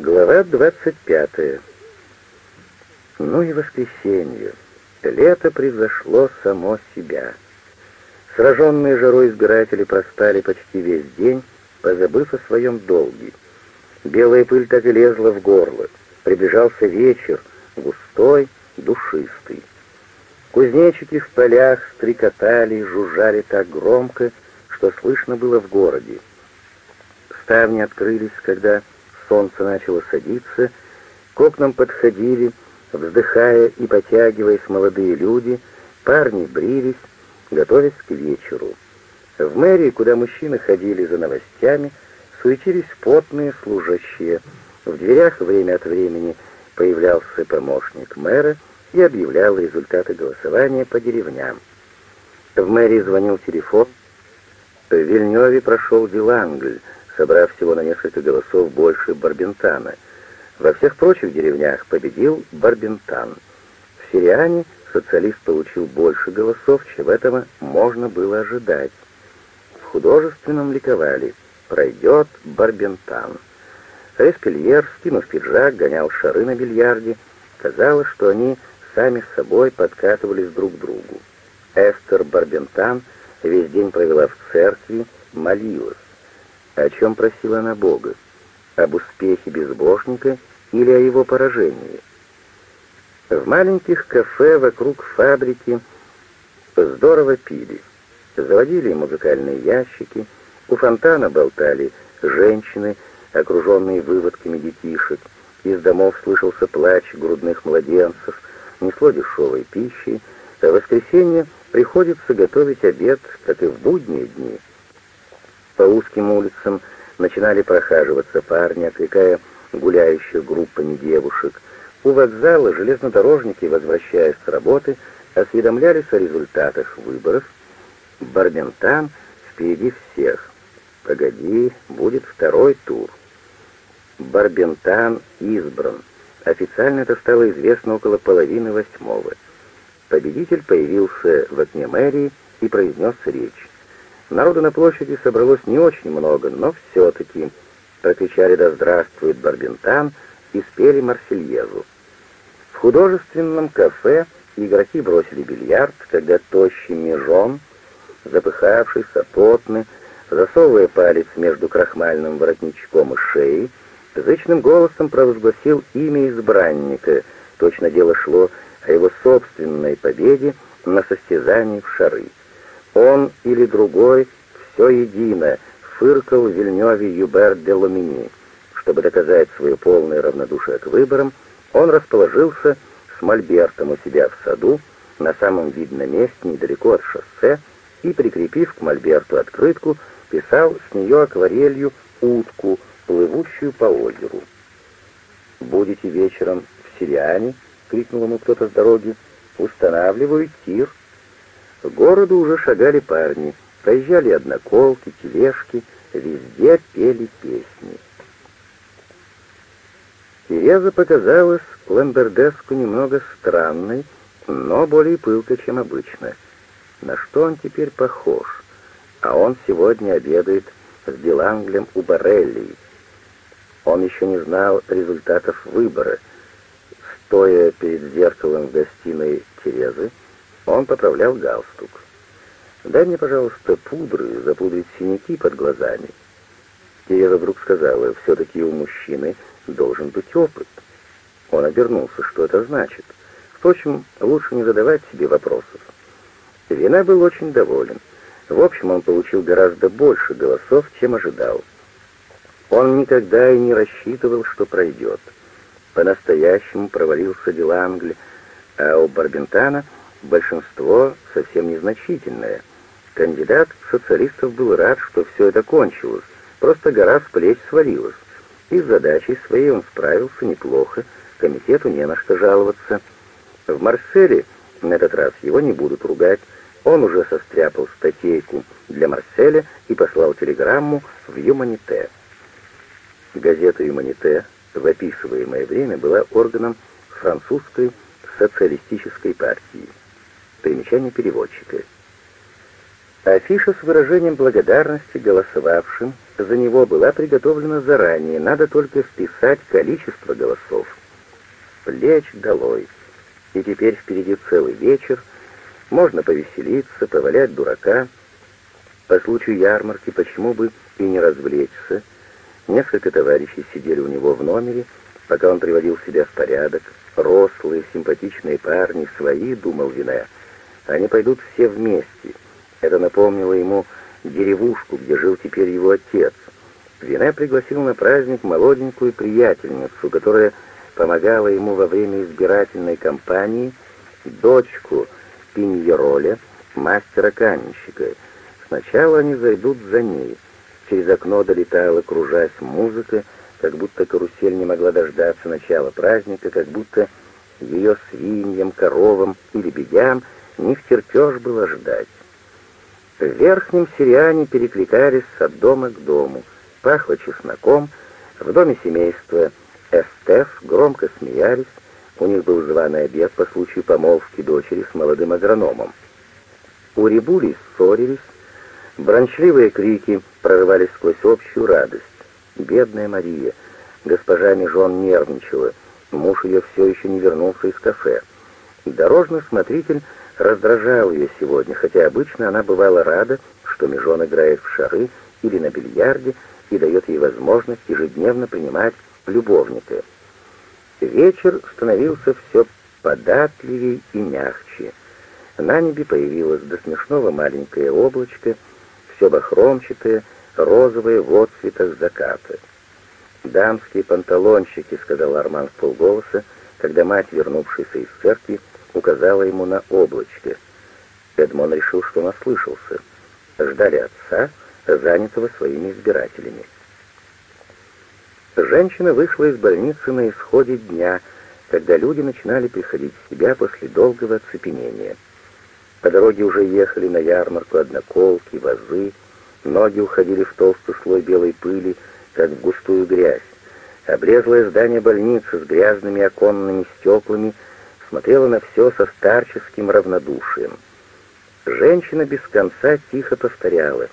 Глава 25. Ну и воскресенье. Лето превзошло само себя. Сраженные жарой избиратели проспали почти весь день, позабыв о своем долге. Белая пыль так и лезла в горло. Приближался вечер, густой, душистый. Кузнечики в полях стрекотали и жужжали так громко, что слышно было в городе. Ставни открылись, когда солнце начало садиться, к окнам подходили, вздыхая и потягиваясь молодые люди, парни брились, готовясь к вечеру. В мэрии, куда мужчины ходили за новостями, суетились потные служащие. В дверях время от времени появлялся помощник мэра и объявлял результаты голосования по деревням. В мэрии звонил телефон. В Вильнёве прошел Дилангль, собрав всего на несколько голосов больше Барбентана. Во всех прочих деревнях победил Барбентан. В Сириане социалист получил больше голосов, чем этого можно было ожидать. В художественном ликовали «Пройдет Барбентан». Респельер, скинув пиджак, гонял шары на бильярде. Казалось, что они сами с собой подкатывались друг к другу. Эстер Барбентан весь день провела в церкви, молилась. О чем просила она Бога? Об успехе безбожника или о его поражении? В маленьких кафе вокруг фабрики здорово пили. Заводили музыкальные ящики, у фонтана болтали женщины, окруженные выводками детишек. Из домов слышался плач грудных младенцев, несло дешевой пищи, а в воскресенье приходится готовить обед, как и в будние дни. По узким улицам начинали прохаживаться парни, окликая гуляющих группами девушек. У вокзала железнодорожники, возвращаясь с работы, осведомлялись о результатах выборов. Барбентан впереди всех. Погоди, будет второй тур. Барбентан избран. Официально это стало известно около половины восьмого. Победитель появился в окне мэрии и произнес речь. Народу на площади собралось не очень много, но все-таки прокричали «Да здравствует Барбентан!» и спели Марсельезу. В художественном кафе игроки бросили бильярд, когда тощий межон, запыхавшийся, потный, засовывая палец между крахмальным воротничком и шеей, зычным голосом провозгласил имя избранника, точно дело шло о его собственной победе на состязании в шары. Он или другой, все едино, фыркал в Вильнёве Юбер де Ломини. Чтобы доказать свое полное равнодушие к выборам, он расположился с мольбертом у себя в саду, на самом видном месте, недалеко от шоссе, и, прикрепив к мольберту открытку, писал с нее акварелью утку, плывущую по озеру. «Будете вечером в Сириане?» — крикнул ему кто-то с дороги. «Устанавливаю тир». К городу уже шагали парни, проезжали одноколки, тележки, везде пели песни. Тереза показалась Ламбердеску немного странной, но более пылкой, чем обычно. На что он теперь похож? А он сегодня обедает с Диланглем у Барелли. Он еще не знал результатов выбора. Стоя перед зеркалом в гостиной Терезы, он поправлял галстук. «Дай мне, пожалуйста, пудры, запудрить синяки под глазами». Тереза вдруг сказала, «Все-таки у мужчины должен быть опыт». Он обернулся, что это значит. Впрочем, лучше не задавать себе вопросов. Вина был очень доволен. В общем, он получил гораздо больше голосов, чем ожидал. Он никогда и не рассчитывал, что пройдет. По-настоящему провалился Дилангль, а у Барбентана — большинство совсем незначительное. Кандидат социалистов был рад, что все это кончилось, просто гора с плеч свалилась. И с задачей своей он справился неплохо, комитету не на что жаловаться. В Марселе на этот раз его не будут ругать, он уже состряпал статейку для Марселя и послал телеграмму в Юманите. Газета Юманите в описываемое время была органом французской социалистической партии. Примечание переводчика. Афиша с выражением благодарности голосовавшим за него была приготовлена заранее, надо только вписать количество голосов. Плеч долой. И теперь впереди целый вечер, можно повеселиться, повалять дурака. По случаю ярмарки почему бы и не развлечься. Несколько товарищей сидели у него в номере, пока он приводил себя в порядок. Рослые, симпатичные парни, свои, думал Вине. Они пойдут все вместе — это напомнило ему деревушку, где жил теперь его отец. Вине пригласил на праздник молоденькую приятельницу, которая помогала ему во время избирательной кампании, дочку Пиньероля, мастера-каменщика. Сначала они зайдут за ней. Через окно долетала, кружась, музыка, как будто карусель не могла дождаться начала праздника, как будто ее свиньям, коровам и лебедям не втерпешь было ждать. В верхнем сириане перекликались от дома к дому, пахло чесноком, в доме семейства Эстеф громко смеялись, у них был званый обед по случаю помолвки дочери с молодым агрономом. У Рибули ссорились, брончливые крики прорывались сквозь общую радость. Бедная Мария, госпожа Межон нервничала, муж ее все еще не вернулся из кафе. Дорожный смотритель раздражал ее сегодня, хотя обычно она бывала рада, что Межон играет в шары или на бильярде и дает ей возможность ежедневно принимать любовника. Вечер становился все податливее и мягче. На небе появилось до смешного маленькое облачко, все бахромчатое, розовое в отцветах заката. «Дамские панталончики», — сказал Арман в полголоса, когда мать, вернувшаяся из церкви, указала ему на облачко. Эдмон решил, что наслышался. Ждали отца, занятого своими избирателями. Женщина вышла из больницы на исходе дня, когда люди начинали приходить в себя после долгого оцепенения. По дороге уже ехали на ярмарку одноколки, вазы, ноги уходили в толстый слой белой пыли, как в густую грязь. Обрезлое здание больницы с грязными оконными стеклами — смотрела на все со старческим равнодушием. Женщина без конца тихо повторяла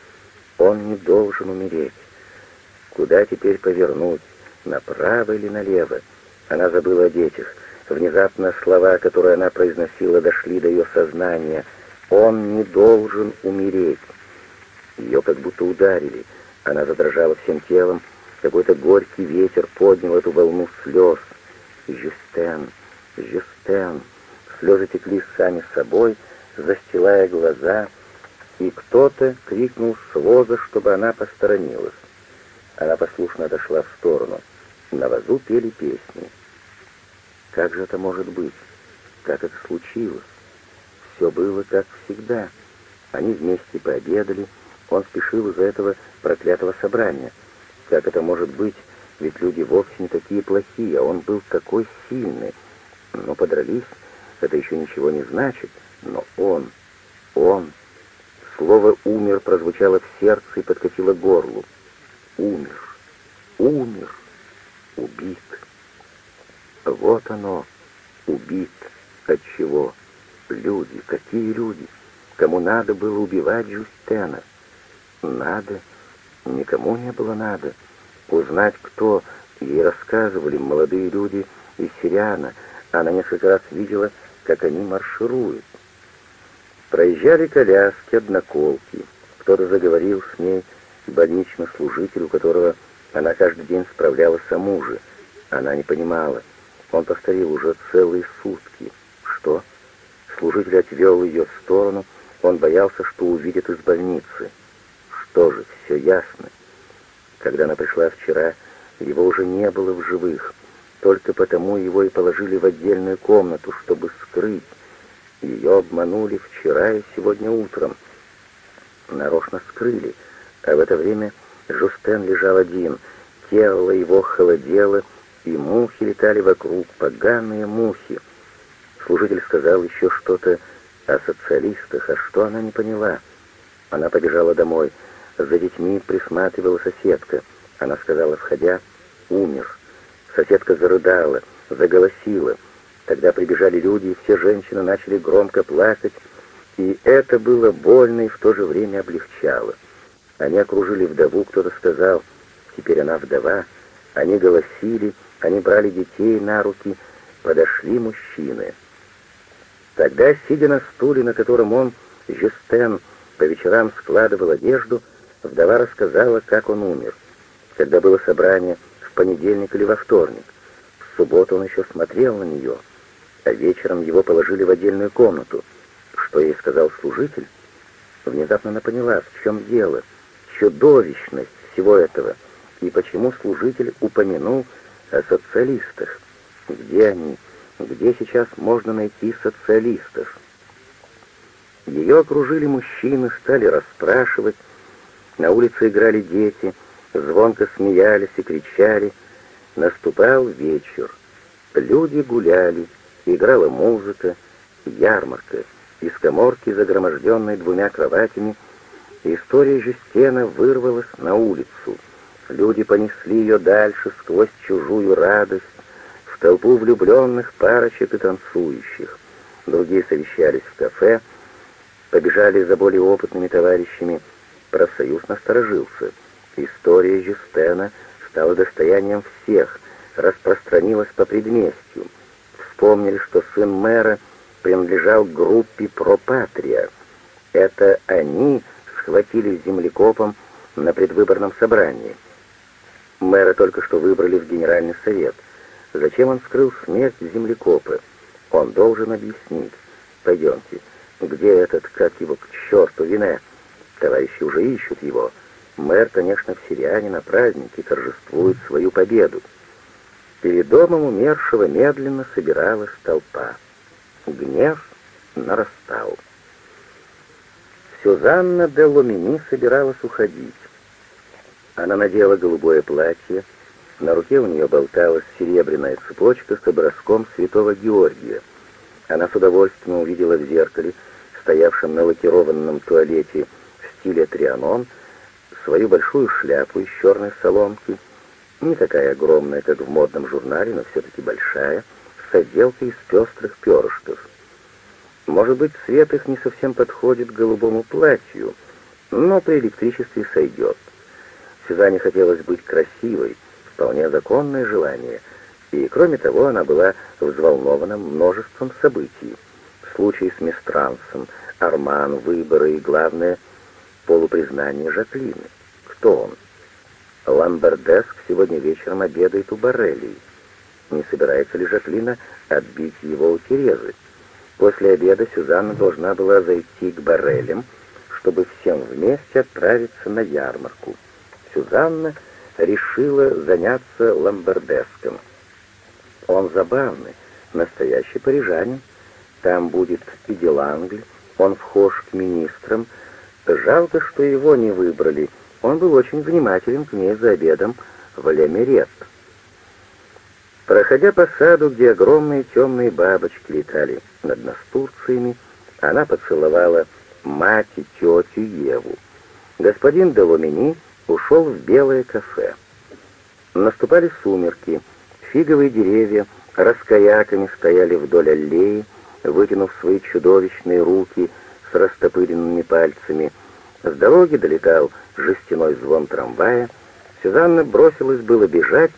«Он не должен умереть». Куда теперь повернуть, направо или налево? Она забыла о детях. Внезапно слова, которые она произносила, дошли до ее сознания. «Он не должен умереть». Ее как будто ударили. Она задрожала всем телом. Какой-то горький ветер поднял эту волну слез. «Жюстен, Жюстен. Слезы текли сами собой, застилая глаза, и кто-то крикнул с воза, чтобы она посторонилась. Она послушно отошла в сторону. На вазу пели песни. Как же это может быть? Как это случилось? Все было как всегда. Они вместе пообедали, он спешил из-за этого проклятого собрания. Как это может быть? Ведь люди вовсе не такие плохие, а он был такой сильный но подрались, это еще ничего не значит, но он, он... Слово «умер» прозвучало в сердце и подкатило горлу. Умер, умер, убит. Вот оно, убит. От чего? Люди, какие люди? Кому надо было убивать Жюстена? Надо? Никому не было надо. Узнать, кто. Ей рассказывали молодые люди из Сириана, она несколько раз видела, как они маршируют. Проезжали коляски, одноколки. Кто-то заговорил с ней, больничный служитель, у которого она каждый день справлялась о муже. Она не понимала. Он повторил уже целые сутки. Что? Служитель отвел ее в сторону. Он боялся, что увидит из больницы. Что же, все ясно. Когда она пришла вчера, его уже не было в живых. Только потому его и положили в отдельную комнату, чтобы скрыть. Ее обманули вчера и сегодня утром. Нарочно скрыли, а в это время Жустен лежал один. Тело его холодело, и мухи летали вокруг, поганые мухи. Служитель сказал еще что-то о социалистах, а что она не поняла. Она побежала домой. За детьми присматривала соседка. Она сказала, входя, «Умер». Соседка зарыдала, заголосила. Тогда прибежали люди, и все женщины начали громко плакать, И это было больно и в то же время облегчало. Они окружили вдову, кто-то сказал, теперь она вдова. Они голосили, они брали детей на руки, подошли мужчины. Тогда, сидя на стуле, на котором он, Жюстен, по вечерам складывал одежду, вдова рассказала, как он умер. Когда было собрание понедельник или во вторник. В субботу он еще смотрел на нее, а вечером его положили в отдельную комнату. Что ей сказал служитель? Внезапно она поняла, в чем дело, чудовищность всего этого, и почему служитель упомянул о социалистах. Где они? Где сейчас можно найти социалистов? Ее окружили мужчины, стали расспрашивать. На улице играли дети, звонко смеялись и кричали. Наступал вечер. Люди гуляли, играла музыка, ярмарка. Из коморки, загроможденной двумя кроватями, история Жюстена вырвалась на улицу. Люди понесли ее дальше сквозь чужую радость, в толпу влюбленных парочек и танцующих. Другие совещались в кафе, побежали за более опытными товарищами. Профсоюз насторожился. История Жюстена стала достоянием всех, распространилась по предместью. Вспомнили, что сын мэра принадлежал группе «Пропатрия». Это они схватили землекопом на предвыборном собрании. Мэра только что выбрали в Генеральный совет. Зачем он скрыл смерть землекопа? Он должен объяснить. Пойдемте. Где этот, как его, к черту, Вине? Товарищи уже ищут его. Мэр, конечно, в Сириане на празднике торжествует свою победу. Перед домом умершего медленно собиралась толпа. Гнев нарастал. Сюзанна де Ломини собиралась уходить. Она надела голубое платье, на руке у нее болталась серебряная цепочка с образком святого Георгия. Она с удовольствием увидела в зеркале, стоявшем на лакированном туалете в стиле трианон, свою большую шляпу из черной соломки, не такая огромная, как в модном журнале, но все-таки большая, с отделкой из пестрых перышков. Может быть, цвет их не совсем подходит к голубому платью, но при электричестве сойдет. Сюзанне хотелось быть красивой, вполне законное желание, и, кроме того, она была взволнована множеством событий. Случай с Мистрансом, Арман, выборы и, главное, полупризнание Жаклины. Кто он? Ламбердеск сегодня вечером обедает у Боррелли. Не собирается ли Жаклина отбить его у Терезы? После обеда Сюзанна должна была зайти к Боррелям, чтобы всем вместе отправиться на ярмарку. Сюзанна решила заняться ламбердеском. Он забавный, настоящий парижанин. Там будет и Делангль, он вхож к министрам. Жалко, что его не выбрали. Он был очень внимателен к ней за обедом в Лемерет. Проходя по саду, где огромные темные бабочки летали над настурциями, она поцеловала мать и тетю Еву. Господин Деломини ушел в белое кафе. Наступали сумерки, фиговые деревья раскаяками стояли вдоль аллеи, вытянув свои чудовищные руки с растопыренными пальцами. С дороги долетал жестяной звон трамвая. Сюзанна бросилась было бежать,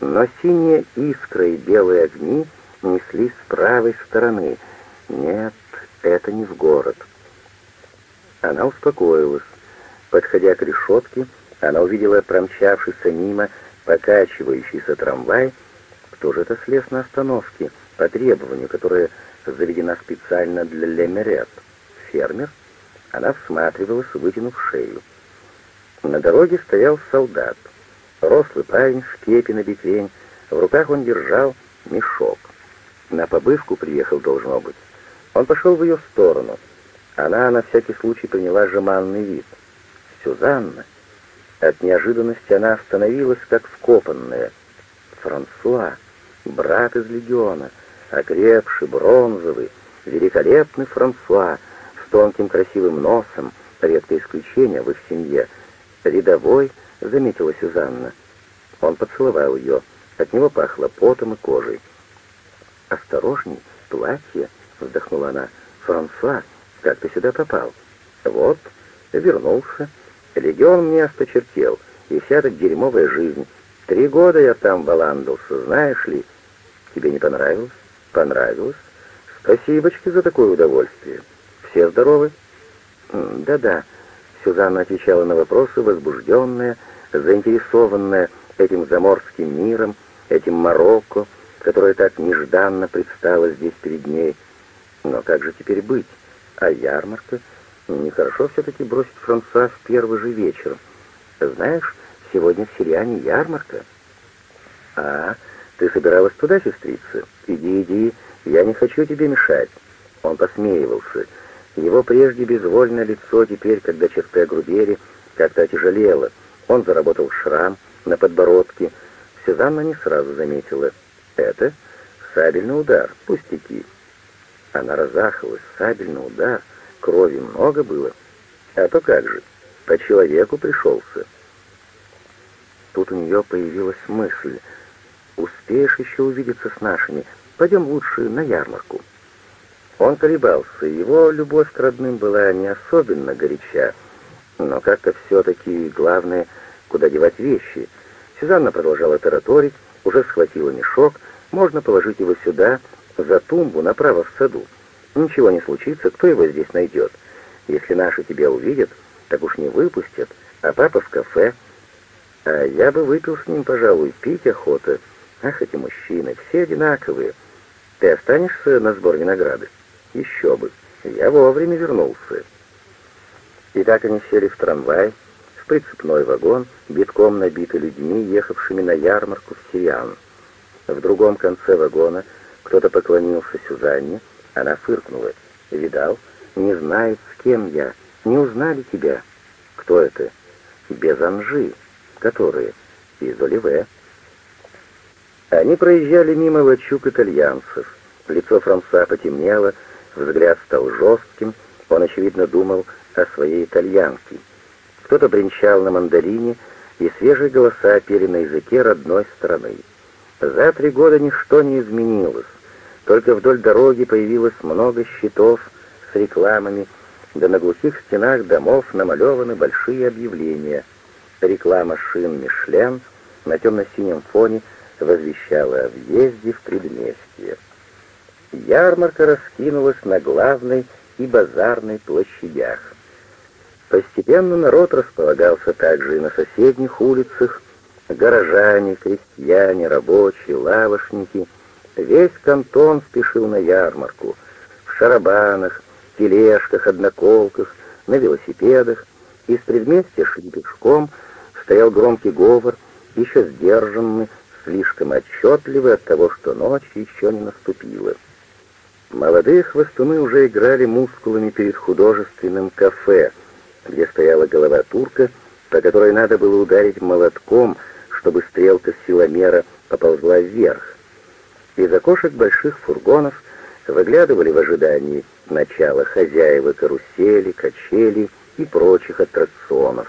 но синие искры и белые огни неслись с правой стороны. Нет, это не в город. Она успокоилась. Подходя к решетке, она увидела промчавшийся мимо покачивающийся трамвай. Кто же это слез на остановке по требованию, которое заведена специально для Лемерет? Фермер? Она всматривалась, вытянув шею. На дороге стоял солдат. Рослый парень в кепи на бекрень. В руках он держал мешок. На побывку приехал, должно быть. Он пошел в ее сторону. Она на всякий случай приняла жеманный вид. «Сюзанна!» От неожиданности она остановилась, как вкопанная. Франсуа, брат из легиона, окрепший, бронзовый, великолепный Франсуа, с тонким красивым носом, редкое исключение в их семье, рядовой, заметила Сюзанна. Он поцеловал ее, от него пахло потом и кожей. «Осторожней, платье!» — вздохнула она. «Франсуа, Как ты сюда попал? Вот, вернулся. Легион мне осточертел, и вся эта дерьмовая жизнь. Три года я там баландался, знаешь ли. Тебе не понравилось? Понравилось. Спасибочки за такое удовольствие. Все здоровы? Да-да. Сюзанна отвечала на вопросы, возбужденная, заинтересованная этим заморским миром, этим Марокко, которое так нежданно предстало здесь перед ней. Но как же теперь быть? А ярмарка? Нехорошо все-таки бросить Франсуа в первый же вечер. Знаешь, сегодня в Сириане ярмарка. А, ты собиралась туда, сестрица? Иди, иди, я не хочу тебе мешать. Он посмеивался. Его прежде безвольное лицо теперь, когда черты огрубели, как-то отяжелело. Он заработал шрам на подбородке. Сюзанна не сразу заметила. Это сабельный удар, пустяки. Она разахалась, сабельный удар, крови много было. А то как же, по человеку пришелся. Тут у нее появилась мысль. «Успеешь еще увидеться с нашими? Пойдем лучше на ярмарку». Он колебался, его любовь к родным была не особенно горяча, но как-то все-таки главное, куда девать вещи. Сюзанна продолжала тараторить, уже схватила мешок, можно положить его сюда, за тумбу, направо в саду. Ничего не случится, кто его здесь найдет? Если наши тебя увидят, так уж не выпустят, а папа в кафе. А я бы выпил с ним, пожалуй, пить охота. Ах, эти мужчины, все одинаковые. Ты останешься на сбор винограда? Еще бы. Я вовремя вернулся. И так они сели в трамвай, в прицепной вагон, битком набитый людьми, ехавшими на ярмарку в Сириан. В другом конце вагона кто-то поклонился Сюзанне, она фыркнула. «Видал? Не знает, с кем я. Не узнали тебя». «Кто это?» «Без Анжи. Которые?» «Из Оливе». Они проезжали мимо лачуг итальянцев. Лицо Франца потемнело, Взгляд стал жестким, он, очевидно, думал о своей итальянке. Кто-то бренчал на мандолине, и свежие голоса пели на языке родной страны. За три года ничто не изменилось, только вдоль дороги появилось много щитов с рекламами, да на глухих стенах домов намалеваны большие объявления. Реклама шин «Мишлен» на темно-синем фоне возвещала о въезде в предместье. Ярмарка раскинулась на главной и базарной площадях. Постепенно народ располагался также и на соседних улицах. Горожане, крестьяне, рабочие, лавошники. Весь кантон спешил на ярмарку. В шарабанах, тележках, одноколках, на велосипедах. Из предместья шли пешком, стоял громкий говор, еще сдержанный, слишком отчетливый от того, что ночь еще не наступила. Молодые хвостуны уже играли мускулами перед художественным кафе, где стояла голова турка, по которой надо было ударить молотком, чтобы стрелка силомера поползла вверх. Из окошек больших фургонов выглядывали в ожидании начала хозяева карусели, качели и прочих аттракционов.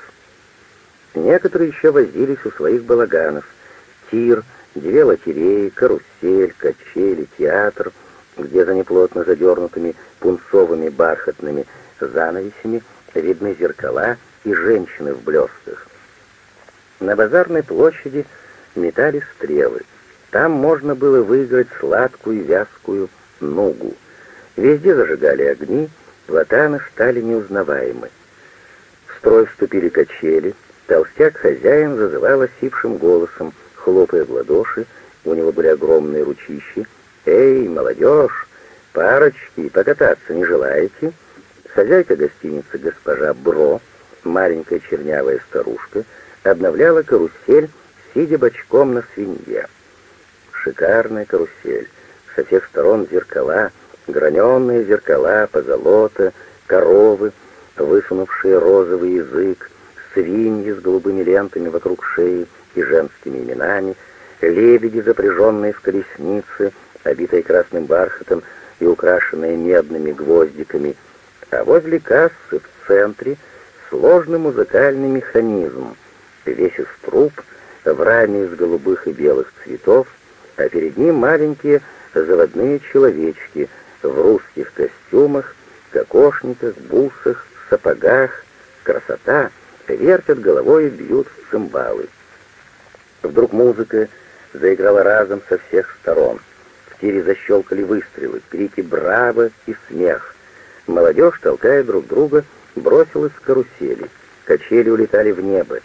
Некоторые еще возились у своих балаганов. Тир, две лотереи, карусель, качели, театр — где за неплотно задернутыми пунцовыми бархатными занавесями видны зеркала и женщины в блестках. На базарной площади метали стрелы. Там можно было выиграть сладкую вязкую нугу. Везде зажигали огни, ватаны стали неузнаваемы. В строй вступили качели, толстяк-хозяин зазывал осипшим голосом, хлопая в ладоши, у него были огромные ручищи, «Эй, молодежь, парочки, покататься не желаете?» Хозяйка гостиницы госпожа Бро, маленькая чернявая старушка, обновляла карусель, сидя бочком на свинье. Шикарная карусель, со всех сторон зеркала, граненые зеркала, позолота, коровы, высунувшие розовый язык, свиньи с голубыми лентами вокруг шеи и женскими именами, лебеди, запряженные в колесницы, обитая красным бархатом и украшенная медными гвоздиками, а возле кассы в центре сложный музыкальный механизм, весь из труб, в раме из голубых и белых цветов, а перед ним маленькие заводные человечки в русских костюмах кокошниках, бусах, сапогах. Красота! Вертят головой и бьют в цимбалы. Вдруг музыка заиграла разом со всех сторон. В тире защелкали выстрелы, крики «Браво!» и смех. Молодежь, толкая друг друга, бросилась с карусели. Качели улетали в небо.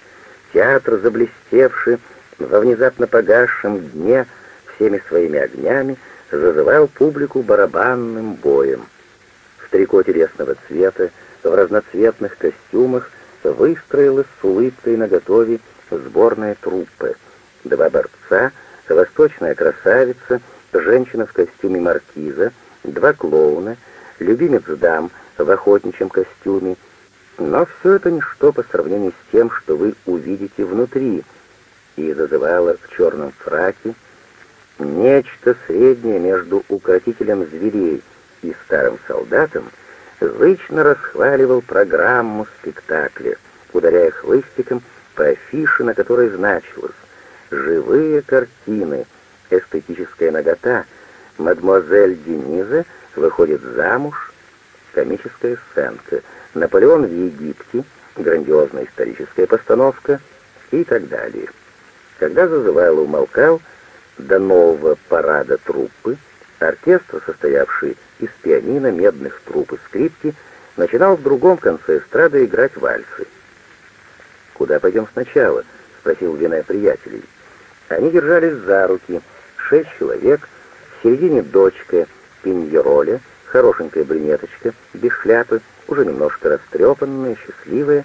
Театр, заблестевший во внезапно погасшем дне всеми своими огнями, зазывал публику барабанным боем. В трико телесного цвета, в разноцветных костюмах выстроилась с улыбкой наготове сборная труппа. Два борца, восточная красавица, женщина в костюме маркиза, два клоуна, любимец дам в охотничьем костюме. Но все это ничто по сравнению с тем, что вы увидите внутри, и зазывало в черном фраке нечто среднее между укротителем зверей и старым солдатом, зычно расхваливал программу спектакля, ударяя хлыстиком по афише, на которой значилось «Живые картины», «Эстетическая нагота», «Мадемуазель Дениза выходит замуж», комическая сценка, «Наполеон в Египте», грандиозная историческая постановка и так далее. Когда зазывало умолкал, до нового парада труппы, оркестр, состоявший из пианино, медных труб и скрипки, начинал в другом конце эстрады играть вальсы. «Куда пойдем сначала?» — спросил Вине приятелей. Они держались за руки, шесть человек, в середине дочка Пиньероля, хорошенькая брюнеточка, без шляпы, уже немножко растрепанная, счастливая.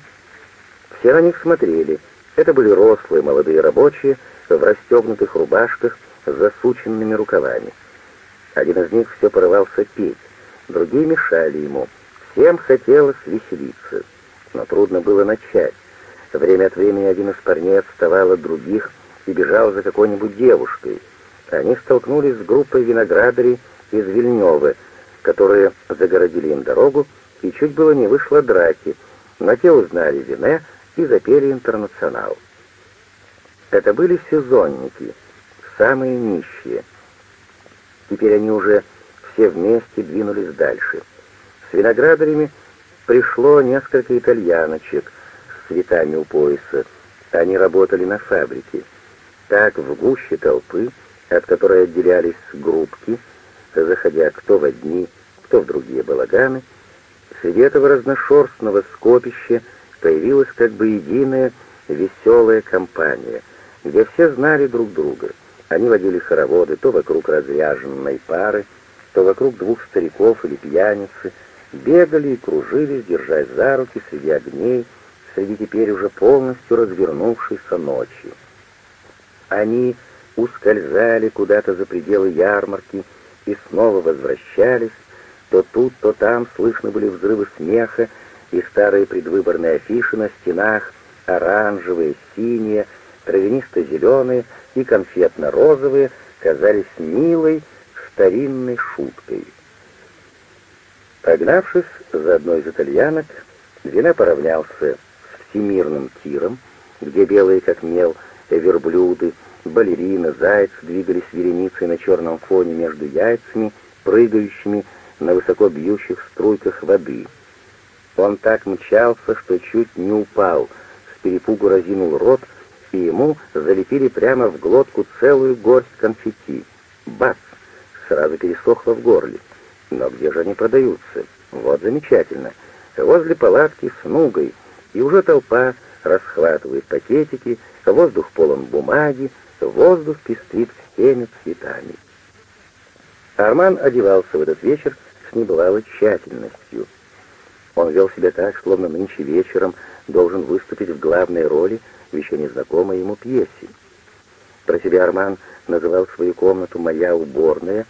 Все на них смотрели. Это были рослые молодые рабочие в расстегнутых рубашках с засученными рукавами. Один из них все порывался петь, другие мешали ему. Всем хотелось веселиться, но трудно было начать. Время от времени один из парней отставал от других и бежал за какой-нибудь девушкой. Они столкнулись с группой виноградарей из Вильнёвы, которые загородили им дорогу, и чуть было не вышло драки, но те узнали Вине и запели «Интернационал». Это были сезонники, самые нищие. Теперь они уже все вместе двинулись дальше. С виноградарями пришло несколько итальяночек, цветами у пояса. Они работали на фабрике. Так в гуще толпы, от которой отделялись группки, заходя кто в одни, кто в другие балаганы, среди этого разношерстного скопища появилась как бы единая веселая компания, где все знали друг друга. Они водили хороводы то вокруг разряженной пары, то вокруг двух стариков или пьяницы, бегали и кружились, держась за руки среди огней, среди теперь уже полностью развернувшейся ночи. Они ускользали куда-то за пределы ярмарки и снова возвращались, то тут, то там слышны были взрывы смеха и старые предвыборные афиши на стенах, оранжевые, синие, травянисто-зеленые и конфетно-розовые, казались милой старинной шуткой. Погнавшись за одной из итальянок, Вина поравнялся всемирным тиром, где белые как мел верблюды, балерины, зайцы двигались вереницей на черном фоне между яйцами, прыгающими на высоко бьющих струйках воды. Он так мчался, что чуть не упал, с перепугу разинул рот, и ему залепили прямо в глотку целую горсть конфетти. Бац! Сразу пересохло в горле. Но где же они продаются? Вот замечательно. Возле палатки с нугой — и уже толпа расхватывает пакетики, воздух полон бумаги, воздух пестрит всеми цветами. Арман одевался в этот вечер с небывалой тщательностью. Он вел себя так, словно нынче вечером должен выступить в главной роли в еще незнакомой ему пьесе. Про себя Арман называл свою комнату «моя уборная»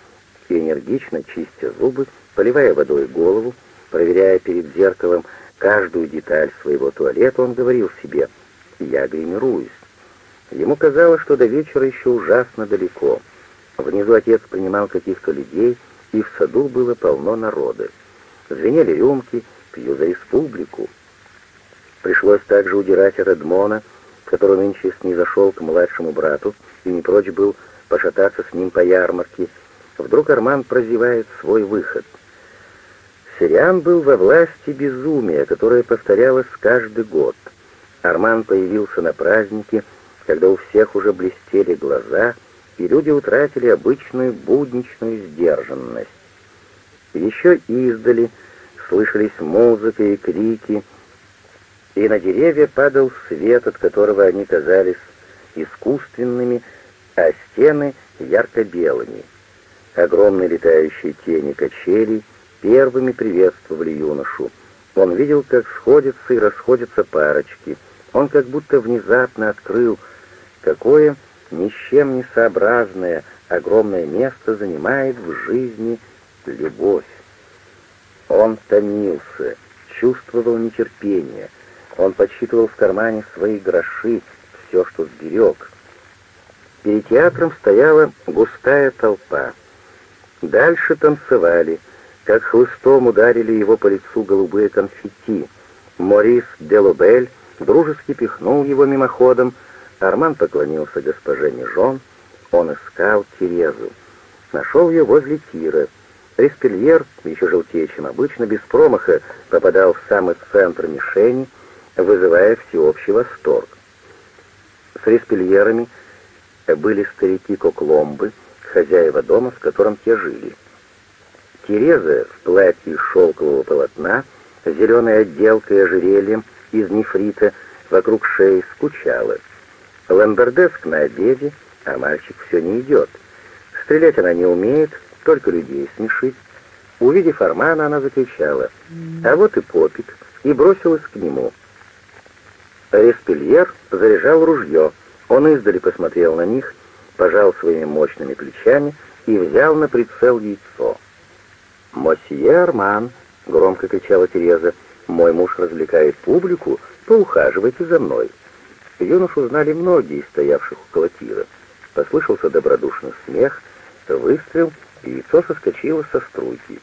и энергично, чистя зубы, поливая водой голову, проверяя перед зеркалом Каждую деталь своего туалета он говорил себе «я гримируюсь». Ему казалось, что до вечера еще ужасно далеко. Внизу отец принимал каких-то людей, и в саду было полно народа. Звенели рюмки, пью за республику. Пришлось также удирать от Эдмона, который нынче снизошел к младшему брату и не прочь был пошататься с ним по ярмарке. Вдруг Арман прозевает свой выход. Сириан был во власти безумия, которое повторялось каждый год. Арман появился на празднике, когда у всех уже блестели глаза, и люди утратили обычную будничную сдержанность. Еще издали слышались музыка и крики, и на деревья падал свет, от которого они казались искусственными, а стены — ярко-белыми. Огромные летающие тени качелей первыми приветствовали юношу. Он видел, как сходятся и расходятся парочки. Он как будто внезапно открыл, какое ни с чем не сообразное огромное место занимает в жизни любовь. Он томился, чувствовал нетерпение. Он подсчитывал в кармане свои гроши, все, что сберег. Перед театром стояла густая толпа. Дальше танцевали, как хлыстом ударили его по лицу голубые конфетти. Морис Делобель дружески пихнул его мимоходом. Арман поклонился госпоже Нежон. Он искал Терезу. Нашел ее возле тира. Респельер, еще желтее, чем обычно, без промаха попадал в самый центр мишени, вызывая всеобщий восторг. С респельерами были старики Кокломбы, хозяева дома, в котором те жили. Тереза в платье из шелкового полотна, зеленой отделкой и ожерельем из нефрита вокруг шеи скучала. Ламбердеск на обеде, а мальчик все не идет. Стрелять она не умеет, только людей смешить. Увидев Армана, она закричала «А вот и Попик!» и бросилась к нему. Респельер заряжал ружье. Он издали посмотрел на них, пожал своими мощными плечами и взял на прицел яйцо. «Мосье Арман!» — громко кричала Тереза. «Мой муж развлекает публику, поухаживайте за мной». Юношу знали многие стоявших около тира. Послышался добродушный смех, выстрел — Яйцо соскочило со струйки.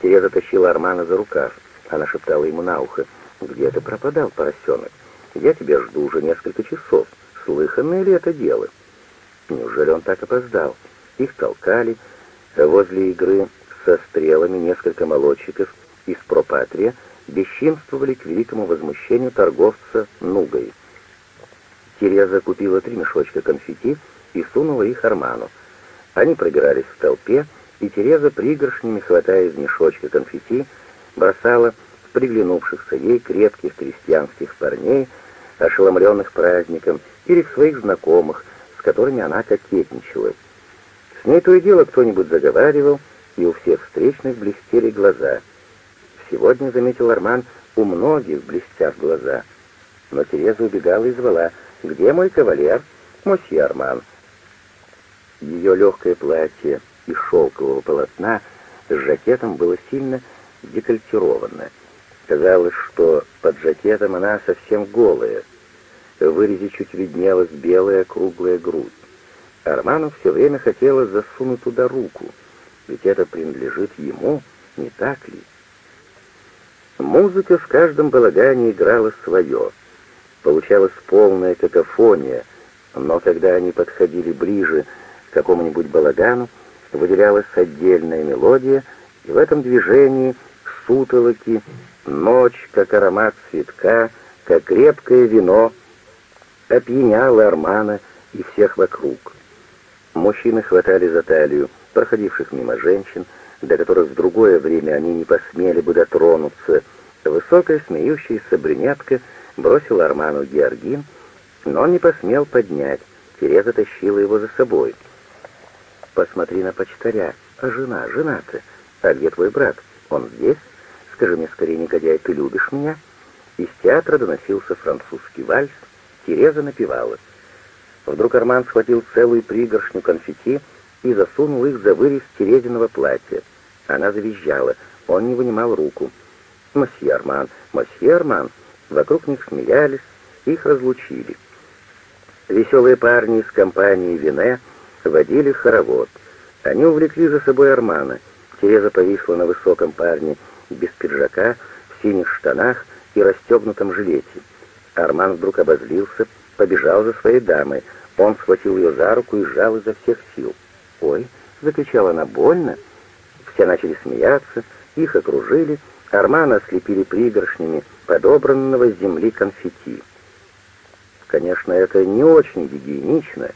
Тереза тащила Армана за рукав. Она шептала ему на ухо. «Где ты пропадал, поросенок? Я тебя жду уже несколько часов. Слыханное ли это дело?» Неужели он так опоздал? Их толкали. Возле игры со стрелами несколько молодчиков из пропатрия бесчинствовали к великому возмущению торговца Нугой. Тереза купила три мешочка конфетти и сунула их Арману. Они пробирались в толпе, и Тереза пригоршнями, хватая из мешочка конфетти, бросала в приглянувшихся ей крепких крестьянских парней, ошеломленных праздником, или в своих знакомых, с которыми она кокетничала. С ней то и дело кто-нибудь заговаривал, и у всех встречных блестели глаза. Сегодня, заметил Арман, у многих блестят глаза. Но Тереза убегала и звала «Где мой кавалер?» «Мосье Арман». Ее легкое платье из шелкового полотна с жакетом было сильно декольтировано. Казалось, что под жакетом она совсем голая. В вырезе чуть виднелась белая круглая грудь. Арману все время хотелось засунуть туда руку, ведь это принадлежит ему, не так ли? Музыка в каждом балагане играла свое. Получалась полная какофония, но когда они подходили ближе какому-нибудь балагану выделялась отдельная мелодия, и в этом движении сутолоки, ночь, как аромат цветка, как крепкое вино, опьяняла Армана и всех вокруг. Мужчины хватали за талию проходивших мимо женщин, до которых в другое время они не посмели бы дотронуться. Высокая смеющаяся брюнетка бросила Арману георгин, но он не посмел поднять. Тереза тащила его за собой — Посмотри на почтаря. А жена, жена-то? А где твой брат? Он здесь? Скажи мне скорее, негодяй, ты любишь меня?» Из театра доносился французский вальс. Тереза напевала. Вдруг Арман схватил целую пригоршню конфетти и засунул их за вырез Терезиного платья. Она завизжала. Он не вынимал руку. «Мосье Арман! Мосье Арман!» Вокруг них смеялись, их разлучили. Веселые парни из компании Вине водили хоровод. Они увлекли за собой Армана. Тереза повисла на высоком парне без пиджака, в синих штанах и расстегнутом жилете. Арман вдруг обозлился, побежал за своей дамой. Он схватил ее за руку и сжал изо всех сил. «Ой!» — закричала она, — «больно!» Все начали смеяться, Их окружили, Армана ослепили пригоршнями подобранного с земли конфетти. Конечно, это не очень гигиенично,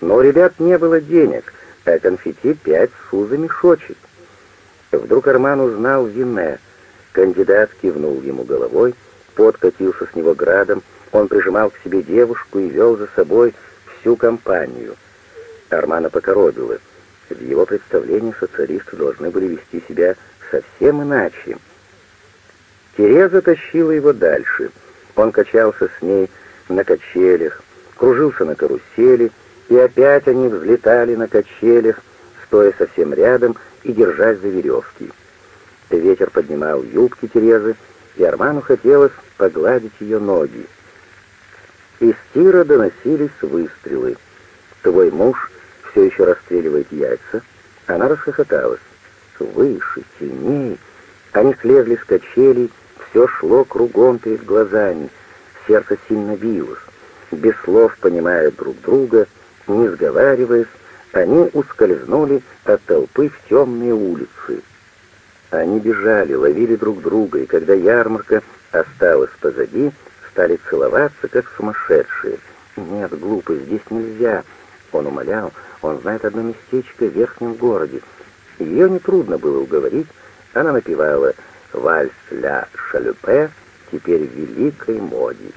но у ребят не было денег, а конфетти пять су за мешочек. Вдруг Арман узнал Вине. Кандидат кивнул ему головой, пот катился с него градом, он прижимал к себе девушку и вел за собой всю компанию. Армана покоробило. В его представлении социалисты должны были вести себя совсем иначе. Тереза тащила его дальше. Он качался с ней на качелях, кружился на карусели, и опять они взлетали на качелях, стоя совсем рядом и держась за веревки. Ветер поднимал юбки Терезы, и Арману хотелось погладить ее ноги. Из тира доносились выстрелы. «Твой муж все еще расстреливает яйца?» Она расхохоталась. Выше, сильней. Они слезли с качелей, все шло кругом перед глазами. Сердце сильно билось. Без слов понимая друг друга, не сговариваясь, они ускользнули от толпы в темные улицы. Они бежали, ловили друг друга, и когда ярмарка осталась позади, стали целоваться, как сумасшедшие. «Нет, глупый, здесь нельзя!» Он умолял, он знает одно местечко в верхнем городе. Ее нетрудно было уговорить, она напевала «Вальс ля шалюпе», теперь в великой моде.